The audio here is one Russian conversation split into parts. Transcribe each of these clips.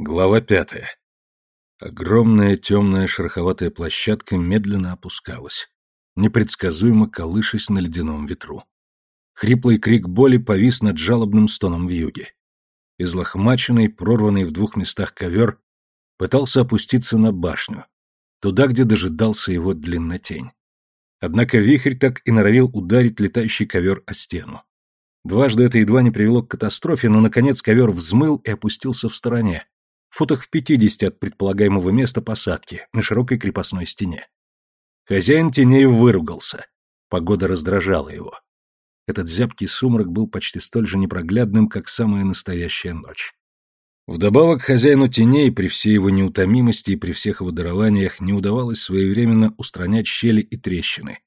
Глава пятая. Огромная темная шероховатая площадка медленно опускалась, непредсказуемо колышась на ледяном ветру. Хриплый крик боли повис над жалобным стоном в юге. Излохмаченный, прорванный в двух местах ковер пытался опуститься на башню, туда, где дожидался его длиннотень. Однако вихрь так и норовил ударить летающий ковер о стену. Дважды это едва не привело к катастрофе, но, наконец, ковер взмыл и опустился в стороне, футах в пятидесяти от предполагаемого места посадки, на широкой крепостной стене. Хозяин теней выругался. Погода раздражала его. Этот зябкий сумрак был почти столь же непроглядным, как самая настоящая ночь. Вдобавок хозяину теней, при всей его неутомимости и при всех его дарованиях, не удавалось своевременно устранять щели и трещины,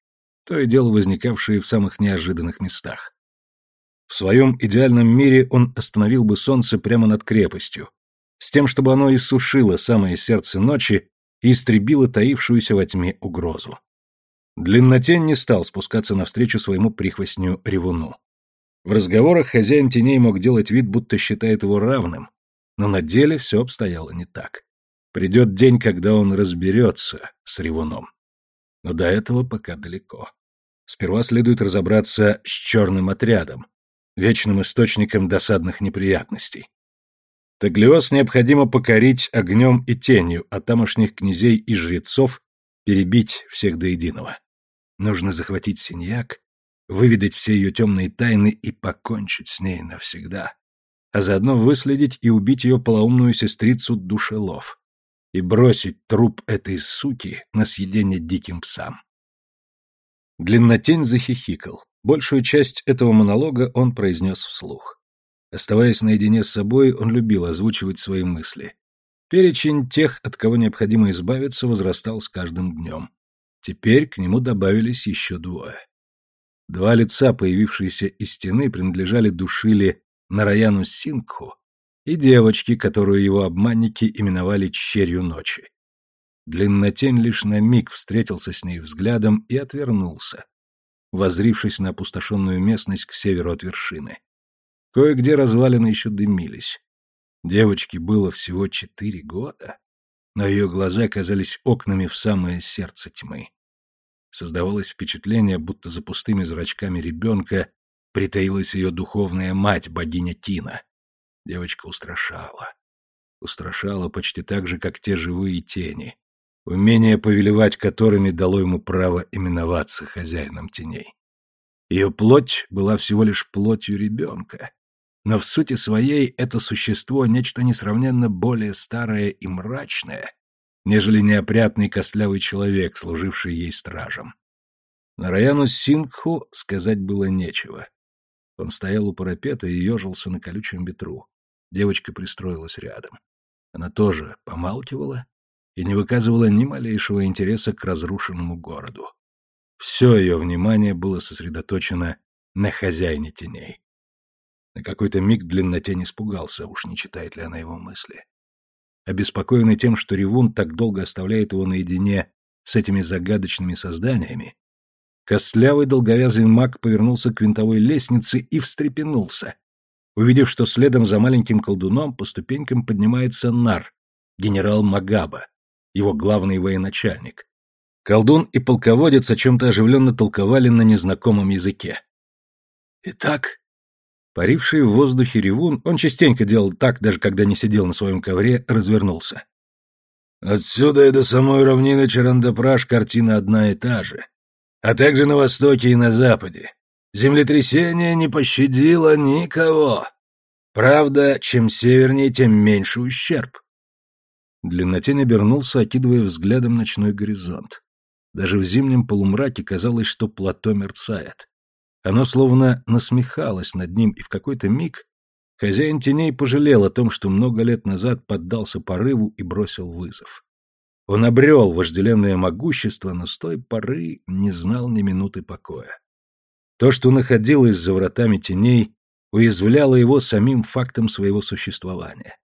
то и дело возникавшие в самых неожиданных местах. В своем идеальном мире он остановил бы солнце прямо над крепостью, с тем, чтобы оно иссушило самое сердце ночи и истребило таившуюся во тьме угрозу. Длиннотень не стал спускаться навстречу своему прихвостню Ревуну. В разговорах хозяин теней мог делать вид, будто считает его равным, но на деле все обстояло не так. Придет день, когда он разберется с Ревуном. Но до этого пока далеко. Сперва следует разобраться с черным отрядом, вечным источником досадных неприятностей. Таглиос необходимо покорить огнем и тенью, а тамошних князей и жрецов перебить всех до единого. Нужно захватить Синьяк, выведать все ее темные тайны и покончить с ней навсегда, а заодно выследить и убить ее полоумную сестрицу Душелов и бросить труп этой суки на съедение диким псам. Длиннотень захихикал. Большую часть этого монолога он произнес вслух. Оставаясь наедине с собой, он любил озвучивать свои мысли. Перечень тех, от кого необходимо избавиться, возрастал с каждым днем. Теперь к нему добавились еще двое. Два лица, появившиеся из стены, принадлежали душили Нараяну Сингху и девочке, которую его обманники именовали Черью ночи. Длиннотень лишь на миг встретился с ней взглядом и отвернулся, возрившись на опустошенную местность к северу от вершины. Кое-где развалины еще дымились. Девочке было всего четыре года, но ее глаза казались окнами в самое сердце тьмы. Создавалось впечатление, будто за пустыми зрачками ребенка притаилась ее духовная мать, богиня Тина. Девочка устрашала. Устрашала почти так же, как те живые тени, умение повелевать которыми дало ему право именоваться хозяином теней. Ее плоть была всего лишь плотью ребенка, но в сути своей это существо нечто несравненно более старое и мрачное, нежели неопрятный костлявый человек, служивший ей стражем. Нараяну Сингху сказать было нечего. Он стоял у парапета и ежился на колючем ветру. Девочка пристроилась рядом. Она тоже помалкивала и не выказывала ни малейшего интереса к разрушенному городу. Все ее внимание было сосредоточено на хозяине теней. На какой-то миг длиннотень испугался, уж не читает ли она его мысли. Обеспокоенный тем, что Ревун так долго оставляет его наедине с этими загадочными созданиями, костлявый долговязый маг повернулся к винтовой лестнице и встрепенулся, увидев, что следом за маленьким колдуном по ступенькам поднимается Нар, генерал Магаба, его главный военачальник. Колдун и полководец о чем-то оживленно толковали на незнакомом языке. «Итак, Паривший в воздухе ревун, он частенько делал так, даже когда не сидел на своем ковре, развернулся. Отсюда и до самой равнины Чарандапраш картина одна и та же. А также на востоке и на западе. Землетрясение не пощадило никого. Правда, чем севернее, тем меньше ущерб. Длиннотень обернулся, окидывая взглядом ночной горизонт. Даже в зимнем полумраке казалось, что плато мерцает. Оно словно насмехалось над ним, и в какой-то миг хозяин теней пожалел о том, что много лет назад поддался порыву и бросил вызов. Он обрел вожделенное могущество, но с той поры не знал ни минуты покоя. То, что находилось за вратами теней, уязвляло его самим фактом своего существования.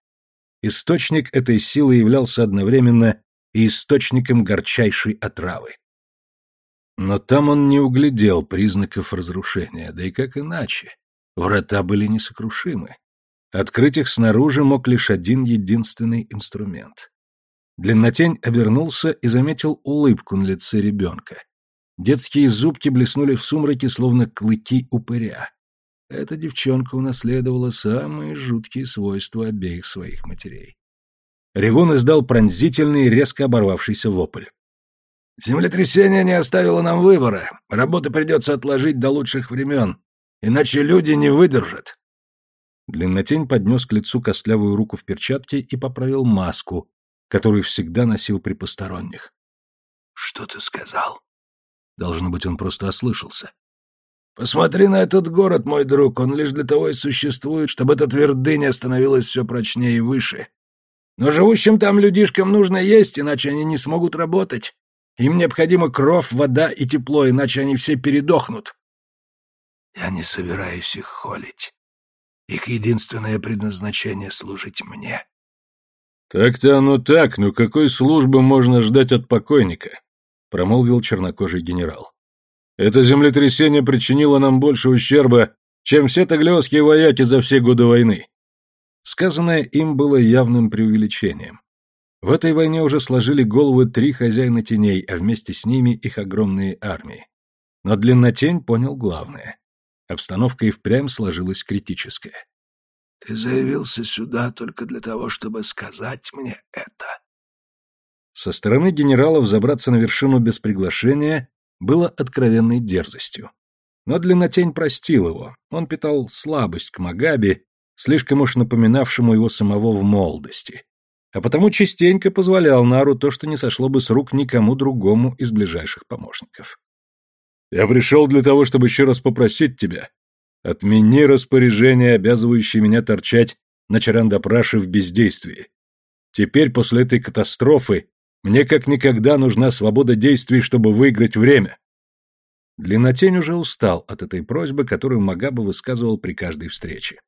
Источник этой силы являлся одновременно и источником горчайшей отравы. Но там он не углядел признаков разрушения, да и как иначе. Врата были несокрушимы. Открыть их снаружи мог лишь один единственный инструмент. Длиннотень обернулся и заметил улыбку на лице ребенка. Детские зубки блеснули в сумраке, словно клыки упыря. Эта девчонка унаследовала самые жуткие свойства обеих своих матерей. Ревун издал пронзительный, резко оборвавшийся вопль. «Землетрясение не оставило нам выбора. Работы придется отложить до лучших времен, иначе люди не выдержат». Длиннотень поднес к лицу костлявую руку в перчатке и поправил маску, которую всегда носил при посторонних. «Что ты сказал?» Должно быть, он просто ослышался. «Посмотри на этот город, мой друг, он лишь для того и существует, чтобы эта твердыня становилась все прочнее и выше. Но живущим там людишкам нужно есть, иначе они не смогут работать. Им необходимо кровь, вода и тепло, иначе они все передохнут». «Я не собираюсь их холить. Их единственное предназначение — служить мне». «Так-то оно так, но какой службы можно ждать от покойника?» — промолвил чернокожий генерал. «Это землетрясение причинило нам больше ущерба, чем все таглиосские вояки за все годы войны». Сказанное им было явным преувеличением. В этой войне уже сложили головы три хозяина теней, а вместе с ними их огромные армии. Но Длиннотень понял главное. Обстановка и впрямь сложилась критическая. Ты заявился сюда только для того, чтобы сказать мне это. Со стороны генералов забраться на вершину без приглашения было откровенной дерзостью. Но Длиннотень простил его. Он питал слабость к Магаби, слишком уж напоминавшему его самого в молодости. А потому частенько позволял Нару то, что не сошло бы с рук никому другому из ближайших помощников. «Я пришел для того, чтобы еще раз попросить тебя, Отмени распоряжение, обязывающее меня торчать на Чарандапраше в бездействии. Теперь, после этой катастрофы, мне как никогда нужна свобода действий, чтобы выиграть время. Длиннотень уже устал от этой просьбы, которую Магаба высказывал при каждой встрече.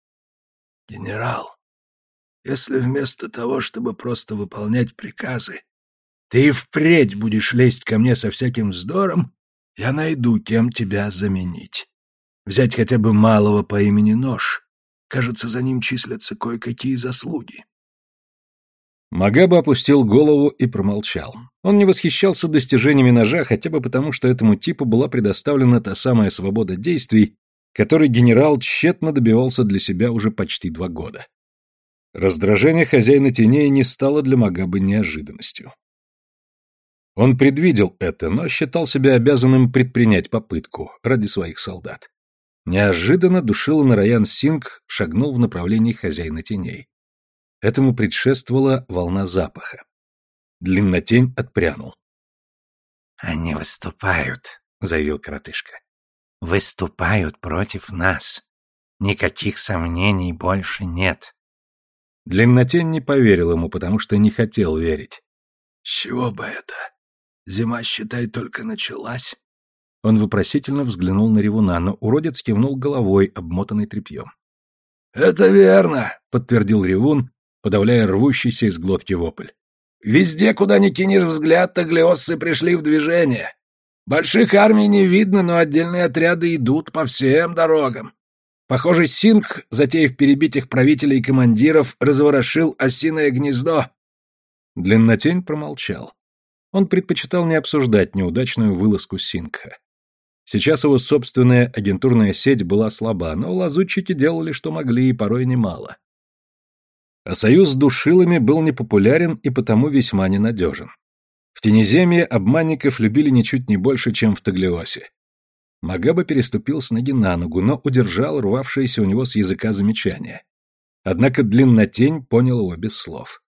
«Генерал, если вместо того, чтобы просто выполнять приказы, ты и впредь будешь лезть ко мне со всяким вздором, я найду, кем тебя заменить. Взять хотя бы малого по имени Нож. Кажется, за ним числятся кое-какие заслуги. Магаба опустил голову и промолчал. Он не восхищался достижениями ножа, хотя бы потому, что этому типу была предоставлена та самая свобода действий, которой генерал тщетно добивался для себя уже почти два года. Раздражение хозяина теней не стало для Магабы неожиданностью. Он предвидел это, но считал себя обязанным предпринять попытку ради своих солдат. Неожиданно душила Нараян Синг шагнул в направлении хозяина теней. Этому предшествовала волна запаха. Длиннотень отпрянул. «Они выступают», — заявил коротышка. «Выступают против нас. Никаких сомнений больше нет». Длиннотень не поверил ему, потому что не хотел верить. «С чего бы это? Зима, считай, только началась. Он вопросительно взглянул на ревуна, но уродец кивнул головой, обмотанный тряпьем. «Это верно», — подтвердил ревун, подавляя рвущийся из глотки вопль. «Везде, куда ни кинешь взгляд, таглиоссы пришли в движение. Больших армий не видно, но отдельные отряды идут по всем дорогам. Похоже, Синг, затеяв перебить их правителей и командиров, разворошил осиное гнездо». Длиннотень промолчал. Он предпочитал не обсуждать неудачную вылазку Сингха. Сейчас его собственная агентурная сеть была слаба, но лазутчики делали, что могли, и порой немало. А союз с душилами был непопулярен и потому весьма ненадежен. В Тенеземье обманников любили ничуть не больше, чем в Таглиосе. Магаба переступил с ноги на ногу, но удержал рвавшееся у него с языка замечание. Однако длиннотень понял его без слов.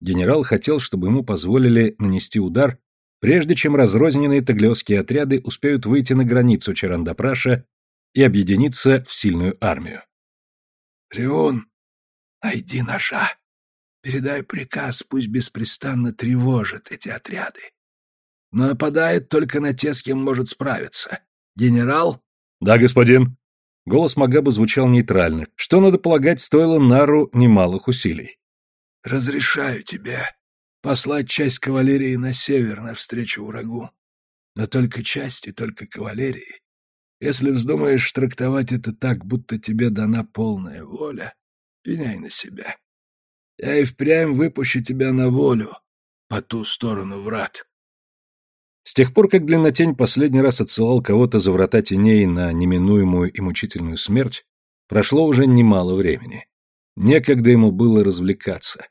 Генерал хотел, чтобы ему позволили нанести удар прежде чем разрозненные таглиосские отряды успеют выйти на границу Чарандапраша и объединиться в сильную армию. «Рион, найди ножа. Передай приказ, пусть беспрестанно тревожит эти отряды. Но нападает только на те, с кем может справиться. Генерал?» «Да, господин». Голос Магаба звучал нейтрально, что, надо полагать, стоило Нару немалых усилий. «Разрешаю тебе послать часть кавалерии на север навстречу врагу. Но только части, только кавалерии. Если вздумаешь трактовать это так, будто тебе дана полная воля, Пеняй на себя. Я и впрямь выпущу тебя на волю, по ту сторону врат. С тех пор, как Длиннотень последний раз отсылал кого-то за врата теней на неминуемую и мучительную смерть, прошло уже немало времени. Некогда ему было развлекаться.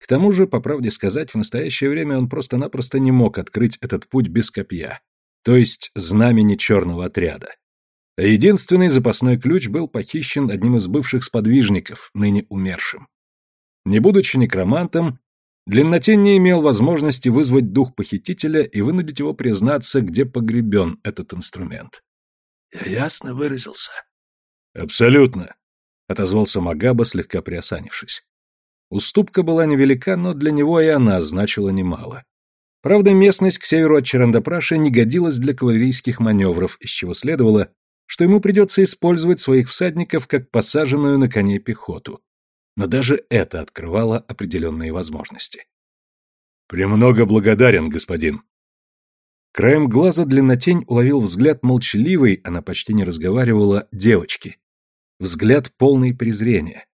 К тому же, по правде сказать, в настоящее время он просто-напросто не мог открыть этот путь без копья, то есть знамени черного отряда. Единственный запасной ключ был похищен одним из бывших сподвижников, ныне умершим. Не будучи некромантом, Длиннотень не имел возможности вызвать дух похитителя и вынудить его признаться, где погребен этот инструмент. «Я ясно выразился?» «Абсолютно», — отозвался Магаба, слегка приосанившись. Уступка была невелика, но для него и она значила немало. Правда, местность к северу от Чарандапраша не годилась для кавалерийских маневров, из чего следовало, что ему придется использовать своих всадников как посаженную на коне пехоту, но даже это открывало определенные возможности. «Премного благодарен, господин». Краем глаза длиннотень уловил взгляд молчаливой, она почти не разговаривала, девочки. Взгляд полный презрения.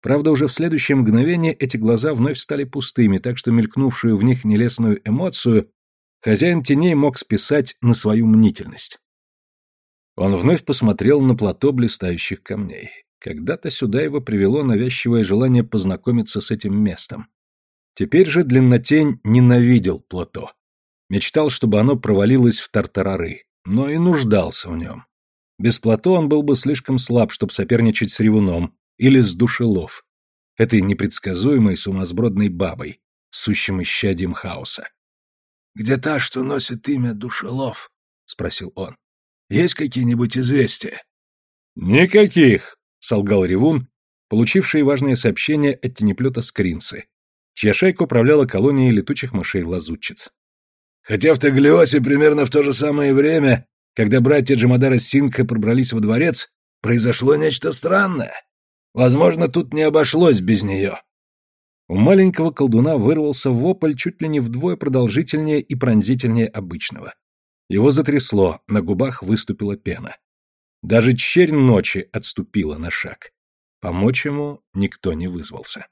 Правда, уже в следующее мгновение эти глаза вновь стали пустыми, так что мелькнувшую в них нелестную эмоцию хозяин теней мог списать на свою мнительность. Он вновь посмотрел на плато блистающих камней. Когда-то сюда его привело навязчивое желание познакомиться с этим местом. Теперь же Длиннотень ненавидел плато. Мечтал, чтобы оно провалилось в тартарары, но и нуждался в нем. Без плато он был бы слишком слаб, чтобы соперничать с ревуном или с душелов, этой непредсказуемой сумасбродной бабой, сущим исчадием хаоса. «Где та, что носит имя Душелов?» — спросил он. «Есть какие-нибудь известия?» «Никаких», — солгал Ревун, получивший важное сообщение от тенеплета Скринцы, чья шайка управляла колонией летучих мышей-лазутчиц. Хотя в Таглиосе примерно в то же самое время, когда братья Джамадара Синка пробрались во дворец, произошло нечто странное. Возможно, тут не обошлось без нее. У маленького колдуна вырвался вопль чуть ли не вдвое продолжительнее и пронзительнее обычного. Его затрясло, на губах выступила пена. Даже чернь ночи отступила на шаг. Помочь ему никто не вызвался.